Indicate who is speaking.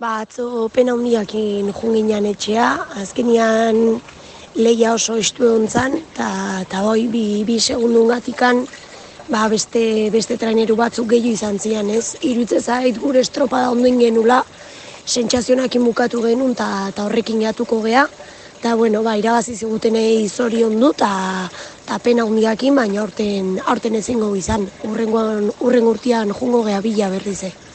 Speaker 1: Ba, atzo pena hundiakin junginan etxea, azkenian leia oso estu egon zan, eta boi bi, bi segundun gatikan, ba, beste, beste traineru batzuk gehiu izan zian, ez? Irutze zait gure estropada ondoin genula, sentsazionak bukatu genuen eta horrekin gatuko gea. Eta, bueno, ba, irabazi zigutenei zorion du eta pena hundiakin, baina aurten, aurten ezingo izan. Urrengo, urren urtean jungo gea bila berrize. Eh.